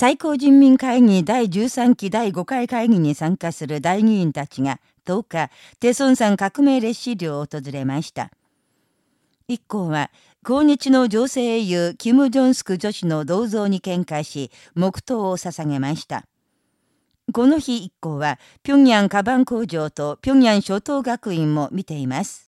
最高人民会議第13期第5回会議に参加する大議員たちが10日、テソン山革命列車領を訪れました。一行は、抗日の女性英雄、キム・ジョンスク女子の銅像に献花し、黙祷を捧げました。この日一行は、平壌カバン工場と平壌初等学院も見ています。